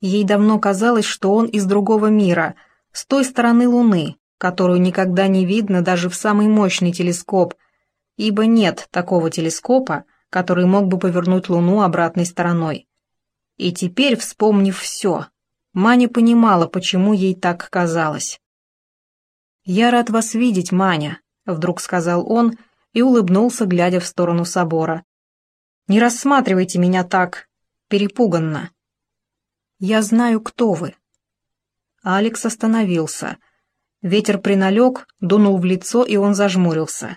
Ей давно казалось, что он из другого мира, с той стороны Луны, которую никогда не видно даже в самый мощный телескоп, ибо нет такого телескопа, который мог бы повернуть Луну обратной стороной. И теперь, вспомнив все, Маня понимала, почему ей так казалось. «Я рад вас видеть, Маня», — вдруг сказал он и улыбнулся, глядя в сторону собора. «Не рассматривайте меня так, перепуганно. Я знаю, кто вы». Алекс остановился. Ветер приналег, дунул в лицо, и он зажмурился.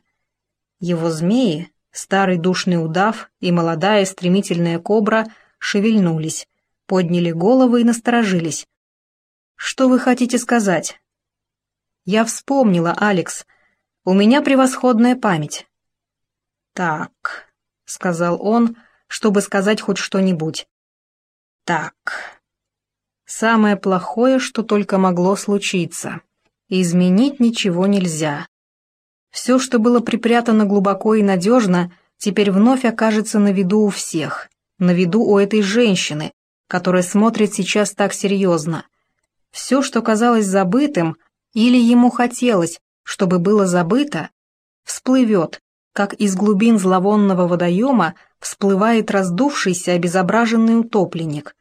Его змеи, старый душный удав и молодая стремительная кобра шевельнулись, подняли головы и насторожились. «Что вы хотите сказать?» «Я вспомнила, Алекс. У меня превосходная память». «Так», — сказал он, чтобы сказать хоть что-нибудь. «Так». Самое плохое, что только могло случиться. Изменить ничего нельзя. Все, что было припрятано глубоко и надежно, теперь вновь окажется на виду у всех, на виду у этой женщины, которая смотрит сейчас так серьезно. Все, что казалось забытым, или ему хотелось, чтобы было забыто, всплывет, как из глубин зловонного водоема всплывает раздувшийся обезображенный утопленник.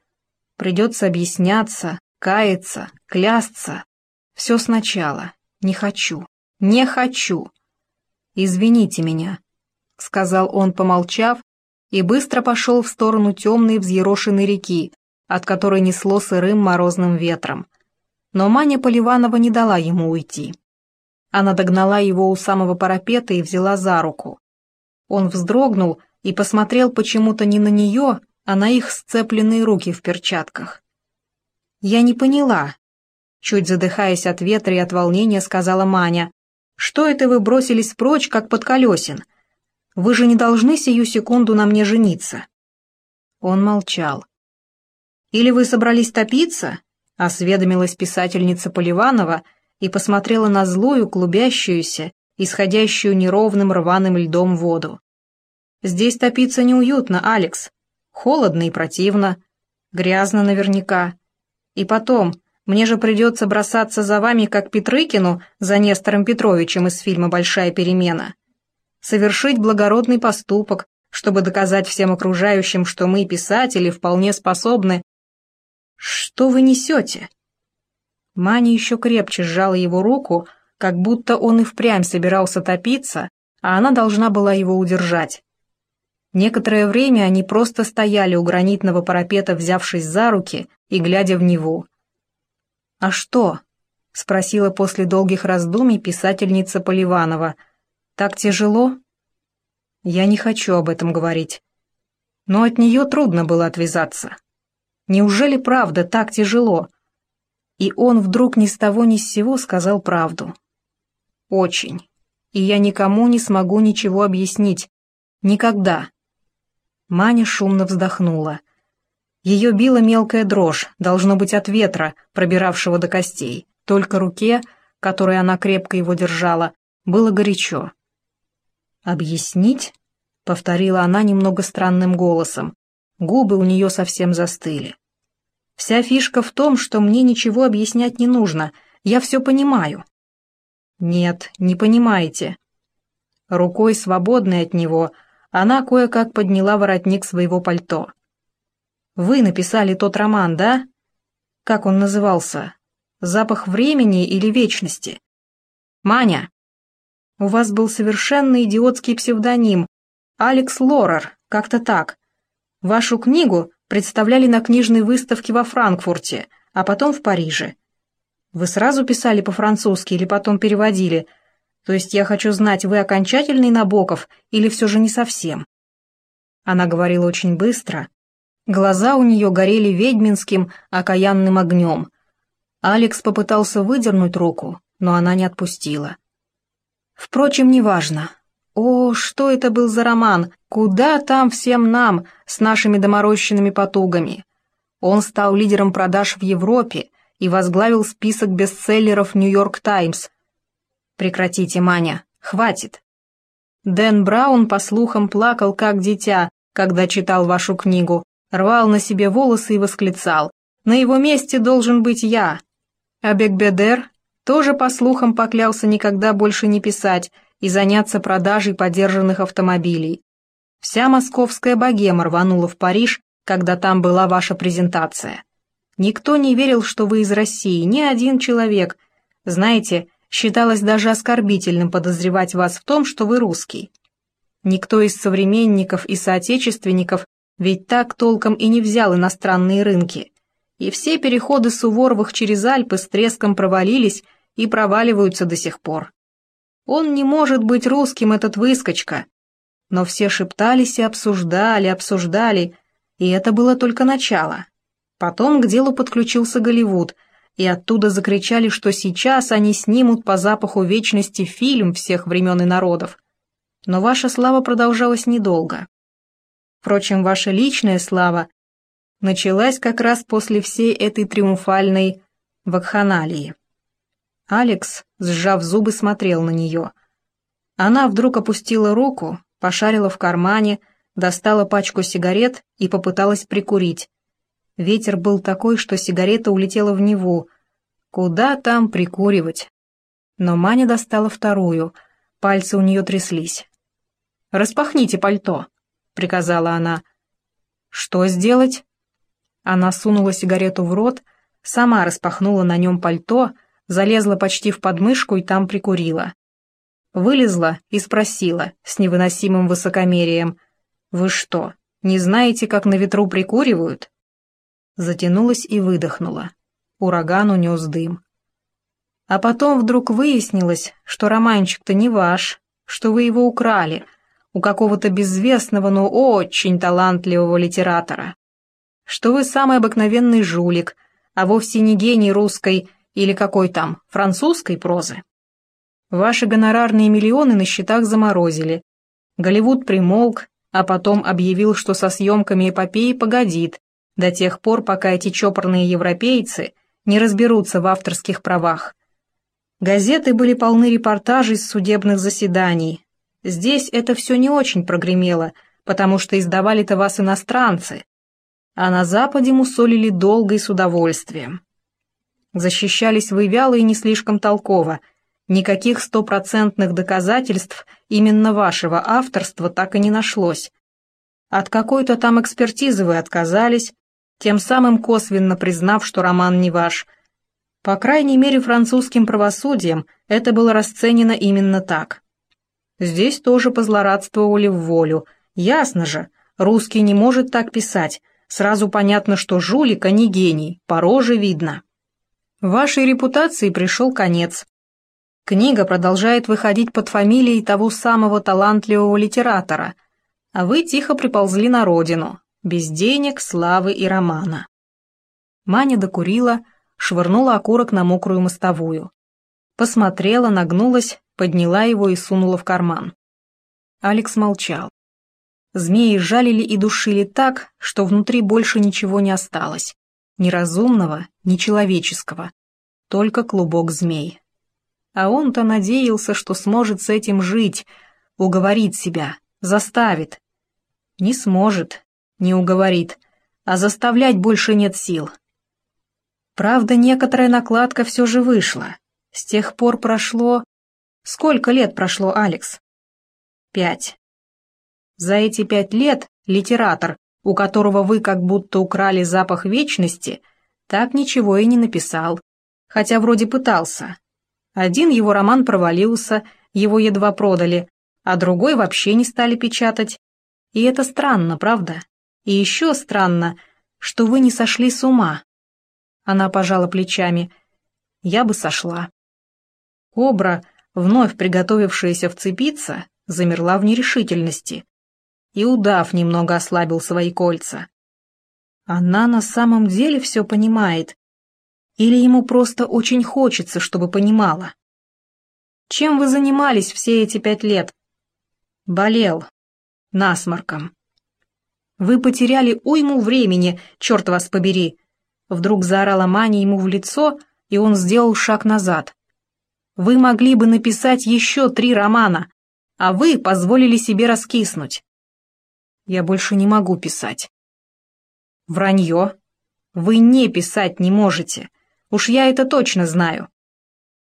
Придется объясняться, каяться, клясться. Все сначала. Не хочу. Не хочу. «Извините меня», — сказал он, помолчав, и быстро пошел в сторону темной взъерошенной реки, от которой несло сырым морозным ветром. Но Маня Поливанова не дала ему уйти. Она догнала его у самого парапета и взяла за руку. Он вздрогнул и посмотрел почему-то не на нее, а на их сцепленные руки в перчатках. «Я не поняла», — чуть задыхаясь от ветра и от волнения, сказала Маня. «Что это вы бросились прочь, как под колесин? Вы же не должны сию секунду на мне жениться». Он молчал. «Или вы собрались топиться?» — осведомилась писательница Поливанова и посмотрела на злую, клубящуюся, исходящую неровным рваным льдом воду. «Здесь топиться неуютно, Алекс. Холодно и противно. Грязно наверняка. И потом, мне же придется бросаться за вами, как Петрыкину, за Нестором Петровичем из фильма «Большая перемена» совершить благородный поступок, чтобы доказать всем окружающим, что мы, писатели, вполне способны... Что вы несете? Маня еще крепче сжала его руку, как будто он и впрямь собирался топиться, а она должна была его удержать. Некоторое время они просто стояли у гранитного парапета, взявшись за руки и глядя в него. «А что?» — спросила после долгих раздумий писательница Поливанова — так тяжело? Я не хочу об этом говорить. Но от нее трудно было отвязаться. Неужели правда так тяжело? И он вдруг ни с того ни с сего сказал правду. Очень. И я никому не смогу ничего объяснить. Никогда. Маня шумно вздохнула. Ее била мелкая дрожь, должно быть от ветра, пробиравшего до костей. Только руке, которой она крепко его держала, было горячо. «Объяснить?» — повторила она немного странным голосом. Губы у нее совсем застыли. «Вся фишка в том, что мне ничего объяснять не нужно. Я все понимаю». «Нет, не понимаете». Рукой, свободной от него, она кое-как подняла воротник своего пальто. «Вы написали тот роман, да? Как он назывался? Запах времени или вечности?» «Маня!» У вас был совершенно идиотский псевдоним. Алекс Лорер, как-то так. Вашу книгу представляли на книжной выставке во Франкфурте, а потом в Париже. Вы сразу писали по-французски или потом переводили? То есть я хочу знать, вы окончательный Набоков или все же не совсем?» Она говорила очень быстро. Глаза у нее горели ведьминским, окаянным огнем. Алекс попытался выдернуть руку, но она не отпустила. Впрочем, неважно. О, что это был за роман? Куда там всем нам с нашими доморощенными потугами? Он стал лидером продаж в Европе и возглавил список бестселлеров «Нью-Йорк Таймс». Прекратите, Маня, хватит. Дэн Браун, по слухам, плакал как дитя, когда читал вашу книгу, рвал на себе волосы и восклицал На его месте должен быть я. А Бекбедер тоже, по слухам, поклялся никогда больше не писать и заняться продажей подержанных автомобилей. Вся московская богема рванула в Париж, когда там была ваша презентация. Никто не верил, что вы из России, ни один человек. Знаете, считалось даже оскорбительным подозревать вас в том, что вы русский. Никто из современников и соотечественников ведь так толком и не взял иностранные рынки. И все переходы Суворовых через Альпы с треском провалились и проваливаются до сих пор. Он не может быть русским, этот выскочка. Но все шептались и обсуждали, обсуждали, и это было только начало. Потом к делу подключился Голливуд, и оттуда закричали, что сейчас они снимут по запаху вечности фильм всех времен и народов. Но ваша слава продолжалась недолго. Впрочем, ваша личная слава началась как раз после всей этой триумфальной вакханалии. Алекс, сжав зубы, смотрел на нее. Она вдруг опустила руку, пошарила в кармане, достала пачку сигарет и попыталась прикурить. Ветер был такой, что сигарета улетела в Неву. Куда там прикуривать? Но Маня достала вторую, пальцы у нее тряслись. «Распахните пальто», — приказала она. «Что сделать?» Она сунула сигарету в рот, сама распахнула на нем пальто, залезла почти в подмышку и там прикурила. Вылезла и спросила с невыносимым высокомерием, «Вы что, не знаете, как на ветру прикуривают?» Затянулась и выдохнула. Ураган унес дым. А потом вдруг выяснилось, что романчик-то не ваш, что вы его украли — у какого-то безвестного, но очень талантливого литератора. Что вы самый обыкновенный жулик, а вовсе не гений русской или какой там, французской прозы. Ваши гонорарные миллионы на счетах заморозили. Голливуд примолк, а потом объявил, что со съемками эпопеи погодит, до тех пор, пока эти чопорные европейцы не разберутся в авторских правах. Газеты были полны репортажей с судебных заседаний, Здесь это все не очень прогремело, потому что издавали-то вас иностранцы, а на Западе мусолили долго и с удовольствием. Защищались вы вяло и не слишком толково, никаких стопроцентных доказательств именно вашего авторства так и не нашлось. От какой-то там экспертизы вы отказались, тем самым косвенно признав, что роман не ваш. По крайней мере, французским правосудием это было расценено именно так. Здесь тоже позлорадствовали в волю. Ясно же, русский не может так писать. Сразу понятно, что жулик, а не гений, по роже видно. Вашей репутации пришел конец. Книга продолжает выходить под фамилией того самого талантливого литератора, а вы тихо приползли на родину, без денег, славы и романа. Маня докурила, швырнула окурок на мокрую мостовую. Посмотрела, нагнулась подняла его и сунула в карман. Алекс молчал. Змеи жалили и душили так, что внутри больше ничего не осталось. Ни разумного, ни человеческого. Только клубок змей. А он-то надеялся, что сможет с этим жить, уговорит себя, заставит. Не сможет, не уговорит, а заставлять больше нет сил. Правда, некоторая накладка все же вышла. С тех пор прошло Сколько лет прошло, Алекс? Пять. За эти пять лет литератор, у которого вы как будто украли запах вечности, так ничего и не написал, хотя вроде пытался. Один его роман провалился, его едва продали, а другой вообще не стали печатать. И это странно, правда? И еще странно, что вы не сошли с ума. Она пожала плечами. Я бы сошла. Кобра вновь приготовившаяся вцепиться, замерла в нерешительности. И удав немного ослабил свои кольца. Она на самом деле все понимает. Или ему просто очень хочется, чтобы понимала. Чем вы занимались все эти пять лет? Болел. Насморком. Вы потеряли уйму времени, черт вас побери. Вдруг заорала Маня ему в лицо, и он сделал шаг назад. Вы могли бы написать еще три романа, а вы позволили себе раскиснуть. Я больше не могу писать. Вранье. Вы не писать не можете. Уж я это точно знаю.